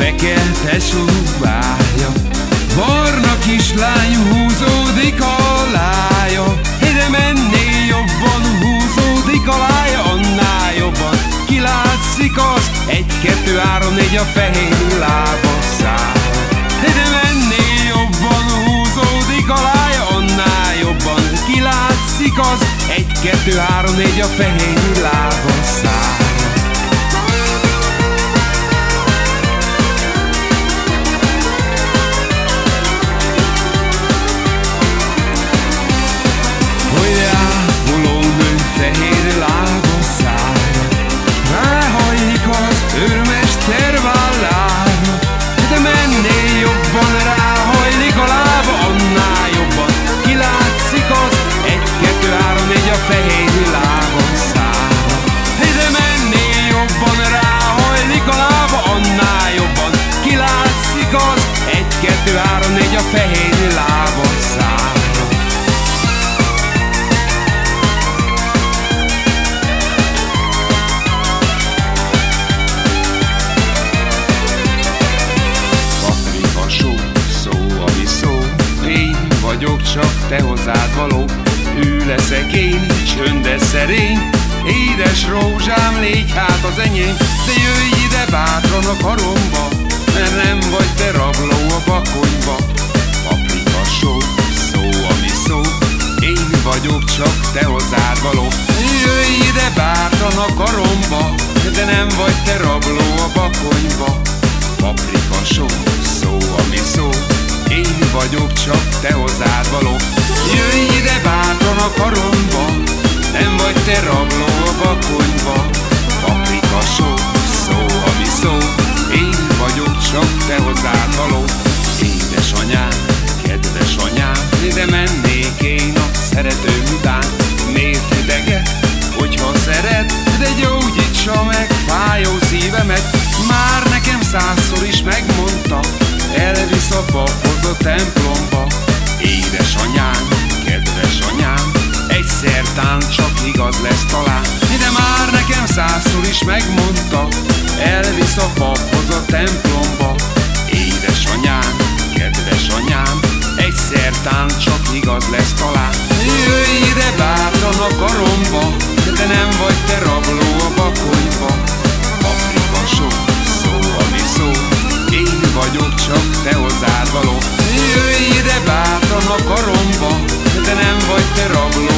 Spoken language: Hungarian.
neked tesó várja Barna kislány húzódik a lája. Ide menné jobban húzódik a lája Annál jobban. Kilátszik az Egy, kettő, három, négy a fehér lába száll Ide menné jobban húzódik a lája Annál jobban. Kilátszik az Egy, kettő, három, négy a fehér lába száll kettő, három, négy a fehér szó, én vagyok csak te hozzád való. Ő leszek én, csöndes szerény, Édes rózsám, légy hát az enyém, de jöjj ide bátran a karomba, mert nem vagy te rabló a bakonyba Paprika só, szó, ami szó. Én vagyok csak te hozzád való Jöjj ide bátran a karomba De nem vagy te rabló a bakonyba Paprika só, szó, ami szó. Én vagyok csak te hozzád való Jöjj ide bátran a karomba Nem vagy te rabló a bakonyba Paprika só, gyógyítsa meg fájó szívemet Már nekem százszor is megmondta Elvisz a paphoz a templomba. Édesanyám, kedves anyám Egyszer tán csak igaz lesz talán De már nekem százszor is megmondta Elvisz a paphoz a templomba. Édesanyám, kedves anyám Egyszer tán csak igaz lesz talán. Jöjj ide bátran a karomba De nem vagy te rabló a a karomba, de nem vagy te rabló.